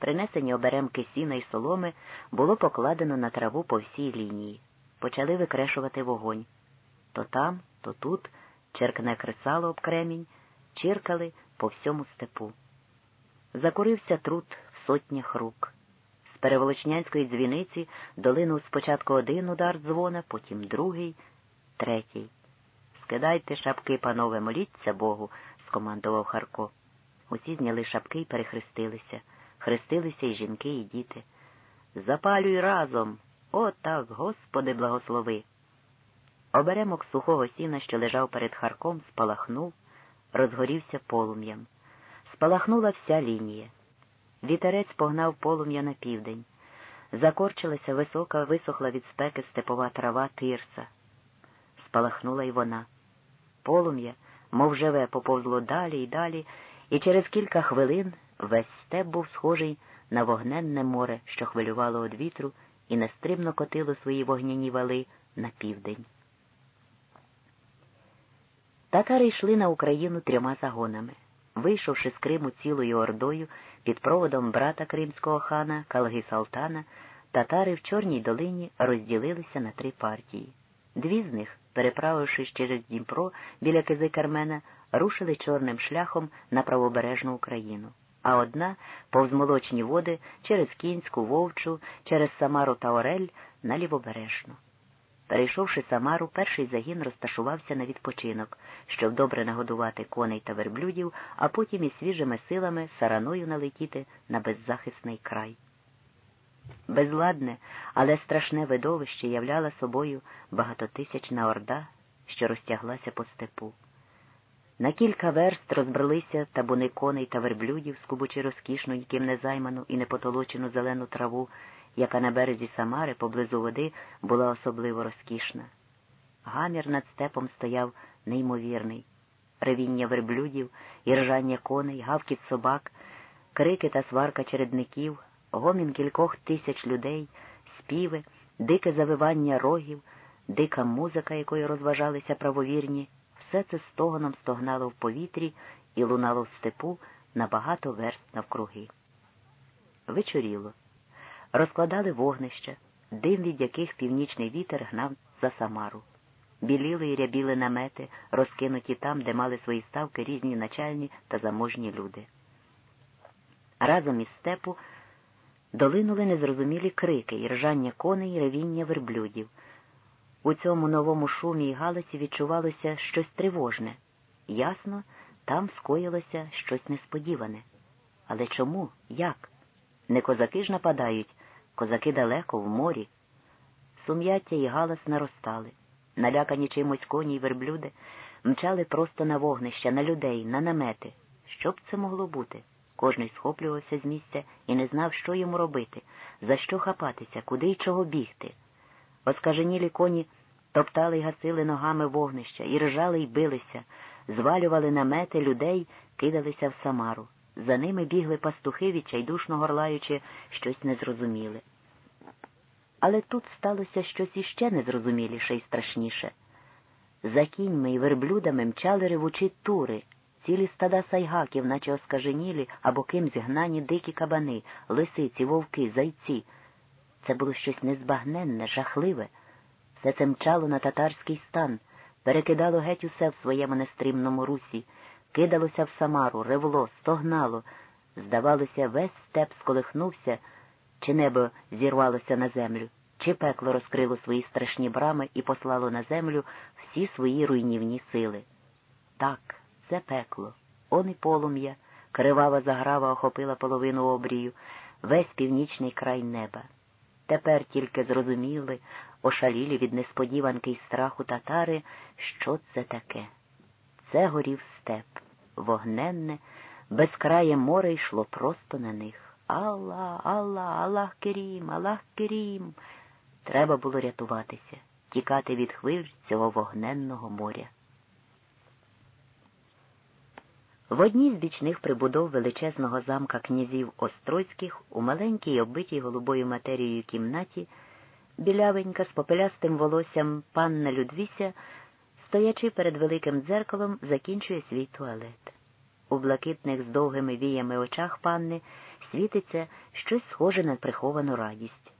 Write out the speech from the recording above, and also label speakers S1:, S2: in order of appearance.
S1: принесені оберемки сіна й соломи, було покладено на траву по всій лінії. Почали викрешувати вогонь. То там, то тут черкне кресало об кремінь, чиркали по всьому степу. Закурився труд в сотнях рук. З переволочнянської дзвіниці долинув спочатку один удар дзвона, потім другий, третій. Скидайте шапки, панове, моліться Богу, скомандував Харко. Усі зняли шапки і перехрестилися. Хрестилися і жінки, і діти. Запалюй разом. О, так, Господи, благослови. Оберемок сухого сіна, що лежав перед Харком, спалахнув, розгорівся полум'ям. Спалахнула вся лінія. Вітерець погнав полум'я на південь. Закорчилася висока, висохла від спеки степова трава тирса. Спалахнула й вона. Полум'я, мов живе, поповзло далі й далі, і через кілька хвилин весь степ був схожий на вогненне море, що хвилювало від вітру і нестримно котило свої вогняні вали на південь. Татари йшли на Україну трьома загонами. Вийшовши з Криму цілою ордою під проводом брата кримського хана Калги Салтана, татари в Чорній долині розділилися на три партії. Дві з них, переправившись через Дніпро біля кизи Кармена, рушили чорним шляхом на правобережну Україну, а одна повз молочні води через Кінську, Вовчу, через Самару та Орель на лівобережну. Перейшовши Самару, перший загін розташувався на відпочинок, щоб добре нагодувати коней та верблюдів, а потім із свіжими силами сараною налетіти на беззахисний край. Безладне, але страшне видовище являла собою багатотисячна орда, що розтяглася по степу. На кілька верст розбралися табуни коней та верблюдів, скубучи розкішну, ніким не займану і непотолочену зелену траву, яка на березі Самари поблизу води була особливо розкішна. Гамір над степом стояв неймовірний. Ревіння верблюдів, і ржання коней, гавкіт собак, крики та сварка чередників, гомін кількох тисяч людей, співи, дике завивання рогів, дика музика, якою розважалися правовірні, все це стогоном стогнало в повітрі і лунало в степу на багато верст навкруги. Вечоріло. Розкладали вогнища, дим від яких північний вітер гнав за Самару. Біліли і рябіли намети, розкинуті там, де мали свої ставки різні начальні та заможні люди. Разом із степу долинули незрозумілі крики і ржання коней, і ревіння верблюдів. У цьому новому шумі і галасі відчувалося щось тривожне. Ясно, там скоїлося щось несподіване. Але чому? Як? Не козаки ж нападають, козаки далеко, в морі. Сум'яття і галас наростали. Налякані чимось коні й верблюди, мчали просто на вогнища, на людей, на намети. Що б це могло бути? Кожний схоплювався з місця і не знав, що йому робити, за що хапатися, куди й чого бігти. Оскаженілі коні топтали й гасили ногами вогнища, і ржали й билися, звалювали намети людей, кидалися в Самару. За ними бігли пастухи, відчайдушно горлаючи щось незрозуміле. Але тут сталося щось іще незрозуміліше і страшніше. За кіньми і верблюдами мчали ревучі тури, цілі стада сайгаків, наче оскаженілі або ким зігнані дикі кабани, лисиці, вовки, зайці. Це було щось незбагненне, жахливе. Все це мчало на татарський стан, перекидало геть усе в своєму нестримному русі, кидалося в Самару, ревло, стогнало. Здавалося, весь степ сколихнувся, чи небо зірвалося на землю, чи пекло розкрило свої страшні брами і послало на землю всі свої руйнівні сили. Так, це пекло, он і полум'я, кривава заграва охопила половину обрію, весь північний край неба. Тепер тільки зрозуміли, ошалілі від несподіванки й страху татари, що це таке. Це горів степ, вогненне, безкрає море йшло просто на них. Алла, Алла, Аллах Керім, Аллах Керім. Треба було рятуватися, тікати від хвиль цього вогненного моря. В одній з бічних прибудов величезного замка князів Острозьких у маленькій, оббитій голубою матерією кімнаті, білявенька з попелястим волоссям панна Людвіся, стоячи перед великим дзеркалом, закінчує свій туалет. У блакитних з довгими віями очах панни світиться щось схоже на приховану радість.